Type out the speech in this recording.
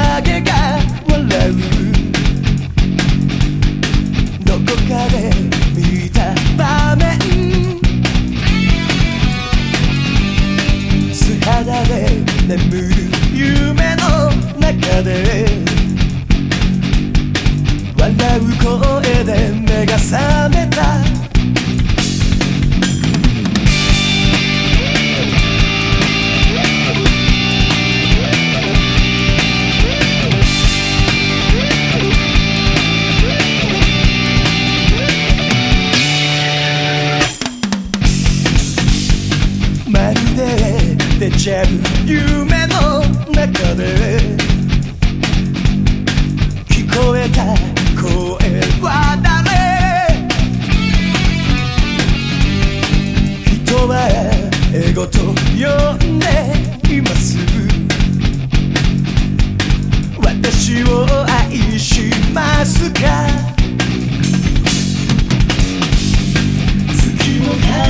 影が笑う。どこかで見た場面。素肌で眠る夢の中で。笑う声で目が覚めた。デジャブ夢の中で聞こえた声は誰人はエゴと呼んでいます。私を愛します。か月の顔を消す。よ